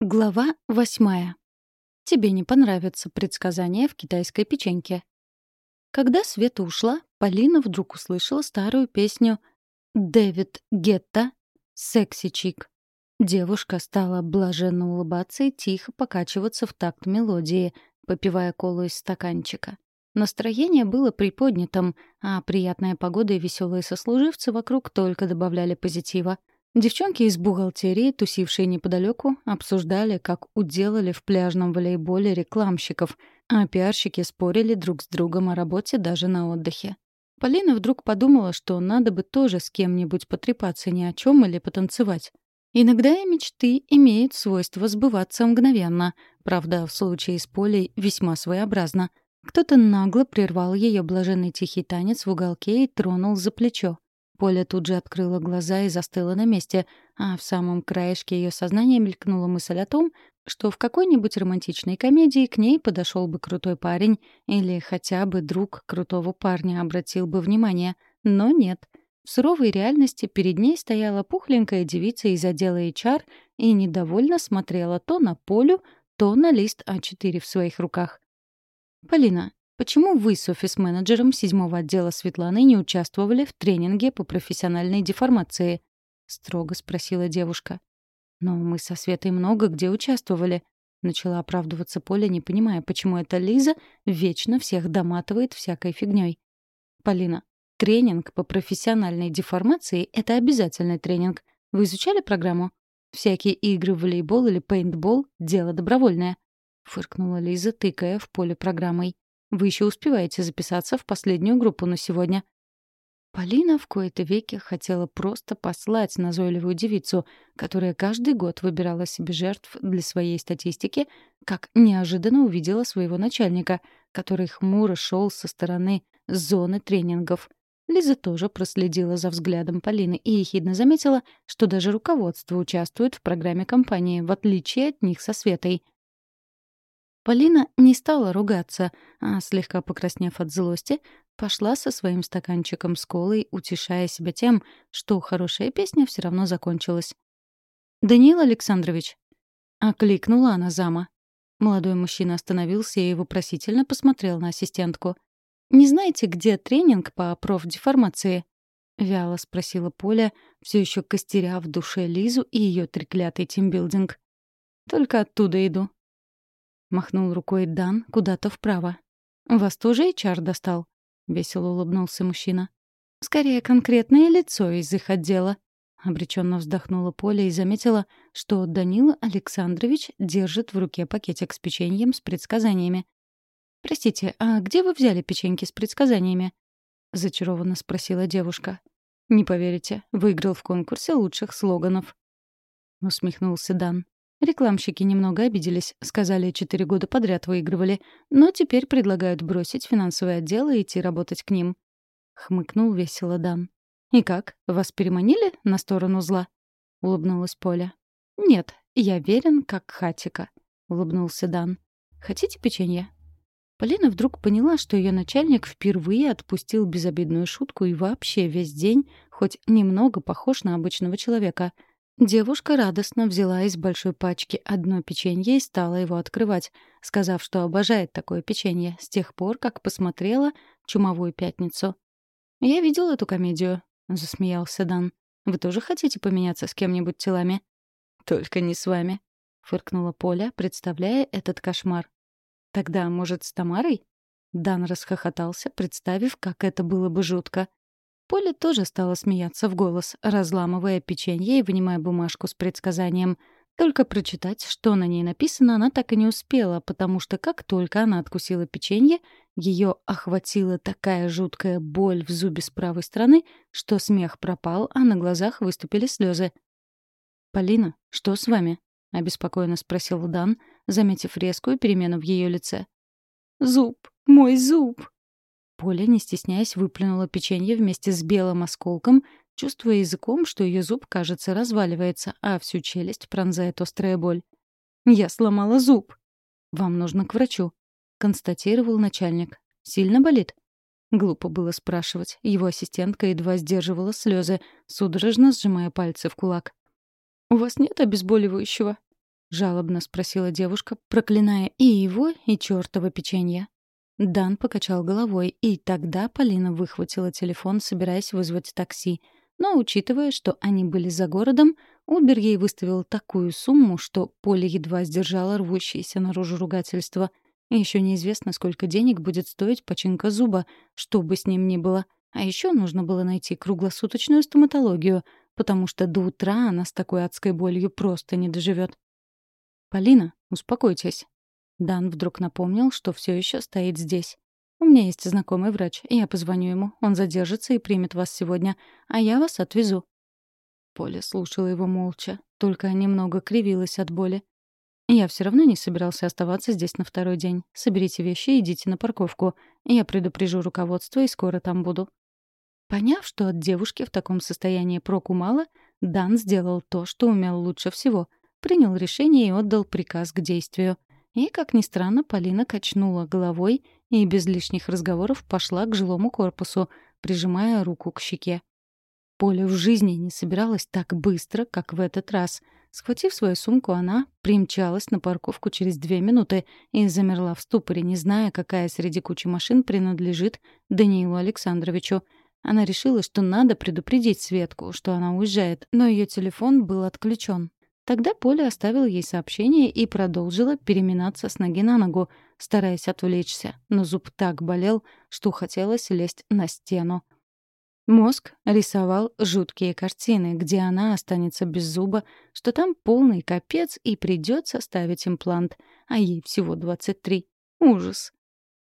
Глава восьмая. Тебе не понравятся предсказания в китайской печеньке. Когда Света ушла, Полина вдруг услышала старую песню «Дэвид Гетта. Секси Чик». Девушка стала блаженно улыбаться и тихо покачиваться в такт мелодии, попивая колу из стаканчика. Настроение было приподнятым, а приятная погода и веселые сослуживцы вокруг только добавляли позитива. Девчонки из бухгалтерии, тусившие неподалеку, обсуждали, как уделали в пляжном волейболе рекламщиков, а пиарщики спорили друг с другом о работе даже на отдыхе. Полина вдруг подумала, что надо бы тоже с кем-нибудь потрепаться ни о чем или потанцевать. Иногда и мечты имеют свойство сбываться мгновенно, правда, в случае с Полей весьма своеобразно. Кто-то нагло прервал ее блаженный тихий танец в уголке и тронул за плечо. Поля тут же открыла глаза и застыла на месте, а в самом краешке ее сознания мелькнула мысль о том, что в какой-нибудь романтичной комедии к ней подошел бы крутой парень или хотя бы друг крутого парня обратил бы внимание. Но нет. В суровой реальности перед ней стояла пухленькая девица из отдела HR и недовольно смотрела то на Полю, то на лист А4 в своих руках. «Полина, Почему вы с офис-менеджером седьмого отдела Светланы не участвовали в тренинге по профессиональной деформации? строго спросила девушка. Но мы со Светой много где участвовали. Начала оправдываться Поля, не понимая, почему эта Лиза вечно всех доматывает всякой фигней. Полина, тренинг по профессиональной деформации — это обязательный тренинг. Вы изучали программу? Всякие игры в волейбол или пейнтбол — дело добровольное. Фыркнула Лиза, тыкая в поле программой. Вы еще успеваете записаться в последнюю группу на сегодня». Полина в кои-то веки хотела просто послать назойливую девицу, которая каждый год выбирала себе жертв для своей статистики, как неожиданно увидела своего начальника, который хмуро шел со стороны зоны тренингов. Лиза тоже проследила за взглядом Полины и ехидно заметила, что даже руководство участвует в программе компании, в отличие от них со Светой — Полина не стала ругаться, а, слегка покраснев от злости, пошла со своим стаканчиком с колой, утешая себя тем, что хорошая песня все равно закончилась. «Даниил Александрович!» — окликнула она зама. Молодой мужчина остановился и вопросительно посмотрел на ассистентку. «Не знаете, где тренинг по профдеформации?» — вяло спросила Поля, все еще костеря в душе Лизу и ее треклятый тимбилдинг. «Только оттуда иду», Махнул рукой Дан куда-то вправо. «Вас тоже HR достал?» — весело улыбнулся мужчина. «Скорее, конкретное лицо из их отдела». Обреченно вздохнула Поля и заметила, что Данила Александрович держит в руке пакетик с печеньем с предсказаниями. «Простите, а где вы взяли печеньки с предсказаниями?» — зачарованно спросила девушка. «Не поверите, выиграл в конкурсе лучших слоганов». Усмехнулся Дан. Рекламщики немного обиделись, сказали, четыре года подряд выигрывали, но теперь предлагают бросить финансовое отдел и идти работать к ним. Хмыкнул весело Дан. «И как, вас переманили на сторону зла?» — улыбнулась Поля. «Нет, я верен, как хатика», — улыбнулся Дан. «Хотите печенье?» Полина вдруг поняла, что ее начальник впервые отпустил безобидную шутку и вообще весь день хоть немного похож на обычного человека — Девушка радостно взяла из большой пачки одно печенье и стала его открывать, сказав, что обожает такое печенье с тех пор, как посмотрела «Чумовую пятницу». «Я видел эту комедию», — засмеялся Дан. «Вы тоже хотите поменяться с кем-нибудь телами?» «Только не с вами», — фыркнула Поля, представляя этот кошмар. «Тогда, может, с Тамарой?» Дан расхохотался, представив, как это было бы жутко. Поля тоже стала смеяться в голос, разламывая печенье и вынимая бумажку с предсказанием. Только прочитать, что на ней написано, она так и не успела, потому что как только она откусила печенье, ее охватила такая жуткая боль в зубе с правой стороны, что смех пропал, а на глазах выступили слезы. «Полина, что с вами?» — обеспокоенно спросил Дан, заметив резкую перемену в ее лице. «Зуб! Мой зуб!» Поля, не стесняясь, выплюнула печенье вместе с белым осколком, чувствуя языком, что ее зуб, кажется, разваливается, а всю челюсть пронзает острая боль. «Я сломала зуб!» «Вам нужно к врачу», — констатировал начальник. «Сильно болит?» Глупо было спрашивать. Его ассистентка едва сдерживала слезы, судорожно сжимая пальцы в кулак. «У вас нет обезболивающего?» — жалобно спросила девушка, проклиная и его, и чёртово печенье. Дан покачал головой, и тогда Полина выхватила телефон, собираясь вызвать такси. Но, учитывая, что они были за городом, Убер ей выставил такую сумму, что Поля едва сдержала рвущееся наружу ругательство. Еще неизвестно, сколько денег будет стоить починка зуба, что бы с ним ни было. А еще нужно было найти круглосуточную стоматологию, потому что до утра она с такой адской болью просто не доживет. «Полина, успокойтесь», Дан вдруг напомнил, что все еще стоит здесь. «У меня есть знакомый врач. Я позвоню ему. Он задержится и примет вас сегодня. А я вас отвезу». Поля слушала его молча, только немного кривилась от боли. «Я все равно не собирался оставаться здесь на второй день. Соберите вещи и идите на парковку. Я предупрежу руководство и скоро там буду». Поняв, что от девушки в таком состоянии проку мало, Дан сделал то, что умел лучше всего. Принял решение и отдал приказ к действию. И, как ни странно, Полина качнула головой и без лишних разговоров пошла к жилому корпусу, прижимая руку к щеке. Поля в жизни не собиралась так быстро, как в этот раз. Схватив свою сумку, она примчалась на парковку через две минуты и замерла в ступоре, не зная, какая среди кучи машин принадлежит Даниилу Александровичу. Она решила, что надо предупредить Светку, что она уезжает, но ее телефон был отключен. Тогда Поля оставила ей сообщение и продолжила переминаться с ноги на ногу, стараясь отвлечься, но зуб так болел, что хотелось лезть на стену. Мозг рисовал жуткие картины, где она останется без зуба, что там полный капец и придется ставить имплант, а ей всего 23. Ужас.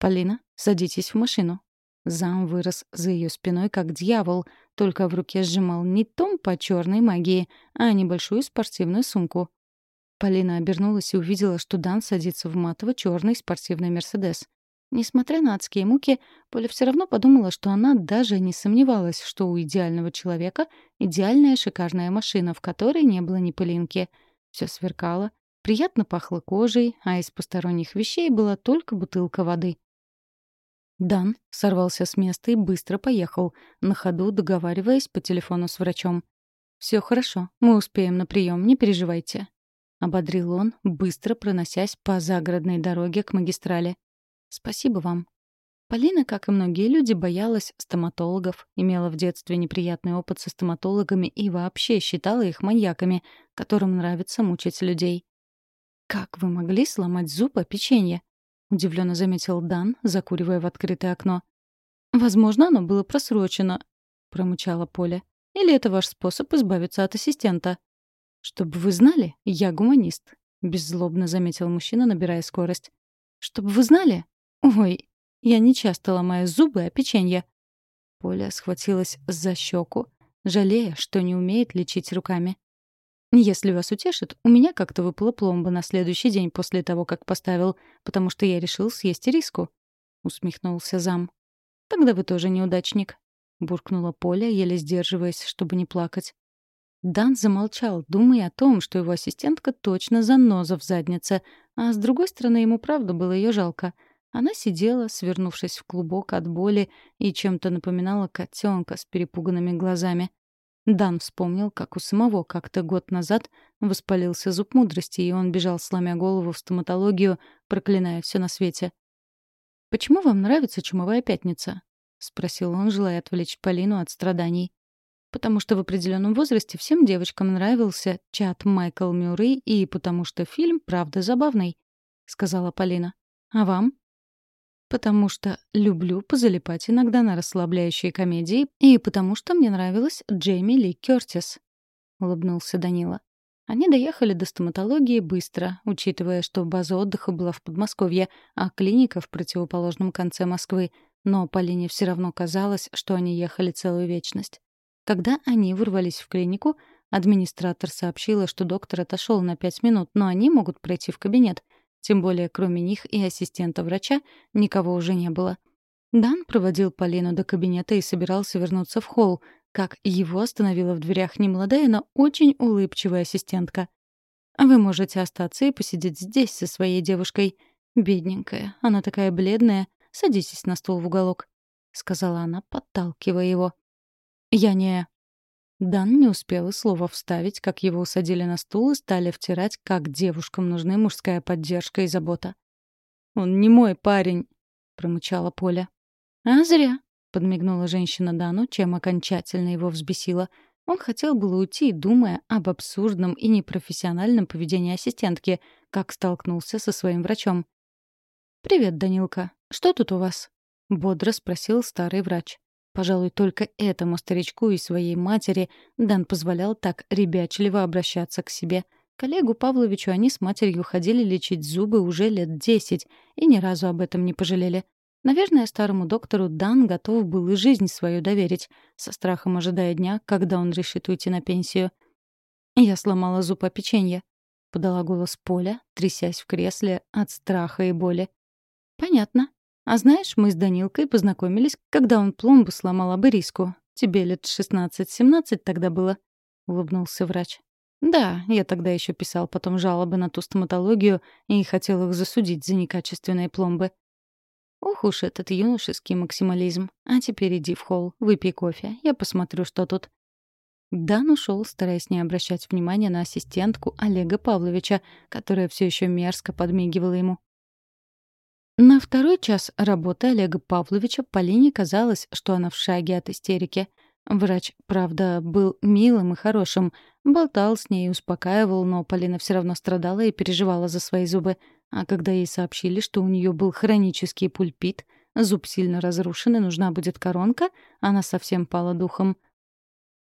«Полина, садитесь в машину», Зам вырос за ее спиной, как дьявол, только в руке сжимал не том по черной магии, а небольшую спортивную сумку. Полина обернулась и увидела, что Дан садится в матово-черный спортивный «Мерседес». Несмотря на адские муки, Поля все равно подумала, что она даже не сомневалась, что у идеального человека идеальная шикарная машина, в которой не было ни пылинки. Все сверкало, приятно пахло кожей, а из посторонних вещей была только бутылка воды. Дан сорвался с места и быстро поехал, на ходу договариваясь по телефону с врачом. «Все хорошо, мы успеем на прием, не переживайте», — ободрил он, быстро проносясь по загородной дороге к магистрали. «Спасибо вам». Полина, как и многие люди, боялась стоматологов, имела в детстве неприятный опыт со стоматологами и вообще считала их маньяками, которым нравится мучить людей. «Как вы могли сломать зуб о печенье?» — удивленно заметил Дан, закуривая в открытое окно. «Возможно, оно было просрочено», — промычала Поля. «Или это ваш способ избавиться от ассистента?» «Чтобы вы знали, я гуманист», — беззлобно заметил мужчина, набирая скорость. «Чтобы вы знали? Ой, я не часто ломаю зубы, а печенье». Поля схватилась за щеку, жалея, что не умеет лечить руками. Если вас утешит, у меня как-то выпала пломба на следующий день после того, как поставил, потому что я решил съесть риску. Усмехнулся зам. Тогда вы тоже неудачник. Буркнула Поля, еле сдерживаясь, чтобы не плакать. Дан замолчал, думая о том, что его ассистентка точно заноза в заднице, а с другой стороны, ему правда было ее жалко. Она сидела, свернувшись в клубок от боли, и чем-то напоминала котенка с перепуганными глазами. Дан вспомнил, как у самого как-то год назад воспалился зуб мудрости, и он бежал, сломя голову в стоматологию, проклиная все на свете. «Почему вам нравится чумовая пятница?» — спросил он, желая отвлечь Полину от страданий. «Потому что в определенном возрасте всем девочкам нравился чат Майкл Мюррей и потому что фильм, правда, забавный», — сказала Полина. «А вам?» Потому что люблю позалипать иногда на расслабляющие комедии и потому что мне нравилась Джейми Ли Кёртис», — улыбнулся Данила. Они доехали до стоматологии быстро, учитывая, что база отдыха была в Подмосковье, а клиника в противоположном конце Москвы, но Полине все равно казалось, что они ехали целую вечность. Когда они вырвались в клинику, администратор сообщила, что доктор отошел на пять минут, но они могут пройти в кабинет — тем более, кроме них и ассистента врача, никого уже не было. Дан проводил Полину до кабинета и собирался вернуться в холл, как его остановила в дверях немолодая, но очень улыбчивая ассистентка. «Вы можете остаться и посидеть здесь со своей девушкой. Бедненькая, она такая бледная. Садитесь на стул в уголок», — сказала она, подталкивая его. «Я не...» Дан не успел и слова вставить, как его усадили на стул и стали втирать, как девушкам нужны мужская поддержка и забота. «Он не мой парень», — промычала Поля. «А зря», — подмигнула женщина Дану, чем окончательно его взбесила. Он хотел было уйти, думая об абсурдном и непрофессиональном поведении ассистентки, как столкнулся со своим врачом. «Привет, Данилка. Что тут у вас?» — бодро спросил старый врач. Пожалуй, только этому старичку и своей матери Дан позволял так ребячливо обращаться к себе. Коллегу Павловичу они с матерью ходили лечить зубы уже лет десять и ни разу об этом не пожалели. Наверное, старому доктору Дан готов был и жизнь свою доверить, со страхом ожидая дня, когда он решит уйти на пенсию. «Я сломала зуб о печенье», — подала голос Поля, трясясь в кресле от страха и боли. «Понятно», а знаешь, мы с Данилкой познакомились, когда он пломбу сломал об ириску. Тебе лет 16-17 тогда было?» — улыбнулся врач. «Да, я тогда еще писал потом жалобы на ту стоматологию и хотел их засудить за некачественные пломбы». Ох уж этот юношеский максимализм. А теперь иди в холл, выпей кофе, я посмотрю, что тут. Дан ушел, стараясь не обращать внимания на ассистентку Олега Павловича, которая все еще мерзко подмигивала ему. На второй час работы Олега Павловича Полине казалось, что она в шаге от истерики. Врач, правда, был милым и хорошим, болтал с ней и успокаивал, но Полина все равно страдала и переживала за свои зубы. А когда ей сообщили, что у нее был хронический пульпит, зуб сильно разрушен и нужна будет коронка, она совсем пала духом.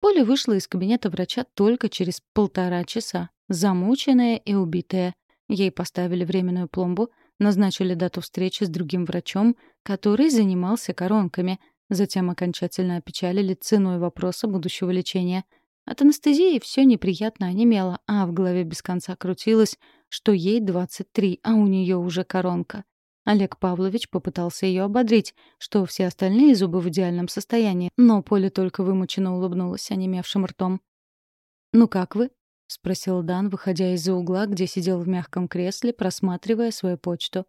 Поля вышла из кабинета врача только через полтора часа, замученная и убитая. Ей поставили временную пломбу — Назначили дату встречи с другим врачом, который занимался коронками. Затем окончательно опечалили ценой вопроса будущего лечения. От анестезии все неприятно онемело, а в голове без конца крутилось, что ей 23, а у нее уже коронка. Олег Павлович попытался ее ободрить, что все остальные зубы в идеальном состоянии, но Поля только вымученно улыбнулась онемевшим ртом. «Ну как вы?» — спросил Дан, выходя из-за угла, где сидел в мягком кресле, просматривая свою почту.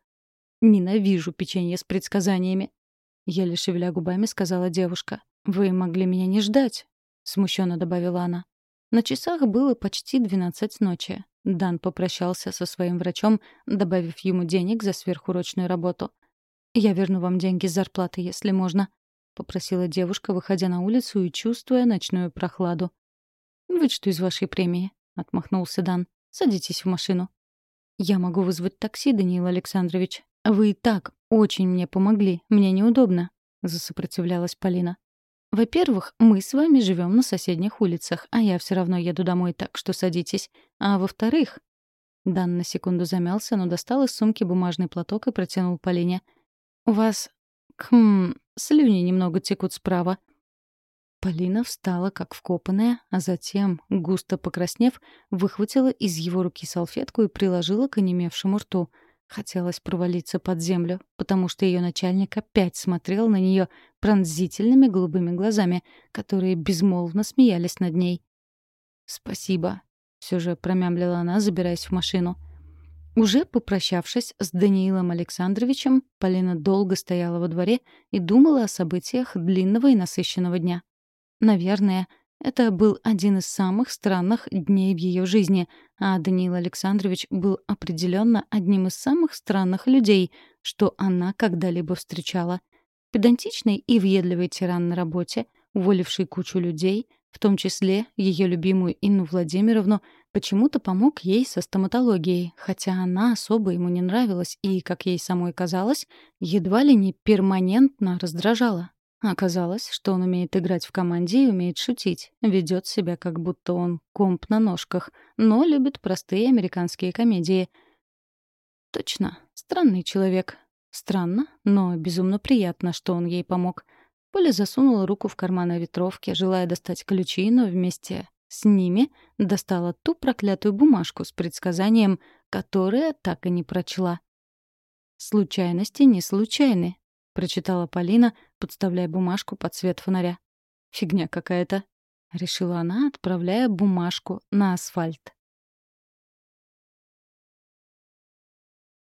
«Ненавижу печенье с предсказаниями», — еле шевеля губами сказала девушка. «Вы могли меня не ждать», — смущенно добавила она. На часах было почти двенадцать ночи. Дан попрощался со своим врачом, добавив ему денег за сверхурочную работу. «Я верну вам деньги с зарплаты, если можно», — попросила девушка, выходя на улицу и чувствуя ночную прохладу. «Вычту из вашей премии», — отмахнулся Дан. «Садитесь в машину». «Я могу вызвать такси, Даниил Александрович. Вы и так очень мне помогли. Мне неудобно», — засопротивлялась Полина. «Во-первых, мы с вами живем на соседних улицах, а я все равно еду домой, так что садитесь. А во-вторых...» Дан на секунду замялся, но достал из сумки бумажный платок и протянул Полине. «У вас... хм... слюни немного текут справа. Полина встала как вкопанная, а затем, густо покраснев, выхватила из его руки салфетку и приложила к онемевшему рту. Хотелось провалиться под землю, потому что ее начальник опять смотрел на нее пронзительными голубыми глазами, которые безмолвно смеялись над ней. «Спасибо», — все же промямлила она, забираясь в машину. Уже попрощавшись с Даниилом Александровичем, Полина долго стояла во дворе и думала о событиях длинного и насыщенного дня. Наверное, это был один из самых странных дней в ее жизни, а Даниил Александрович был определенно одним из самых странных людей, что она когда-либо встречала. Педантичный и въедливый тиран на работе, уволивший кучу людей, в том числе ее любимую Инну Владимировну, почему-то помог ей со стоматологией, хотя она особо ему не нравилась и, как ей самой казалось, едва ли не перманентно раздражала. Оказалось, что он умеет играть в команде и умеет шутить, ведет себя, как будто он комп на ножках, но любит простые американские комедии. Точно, странный человек. Странно, но безумно приятно, что он ей помог. Поля засунула руку в карман ветровки, желая достать ключи, но вместе с ними достала ту проклятую бумажку с предсказанием, которое так и не прочла. Случайности не случайны, — прочитала Полина, подставляя бумажку под свет фонаря. «Фигня какая-то», — решила она, отправляя бумажку на асфальт.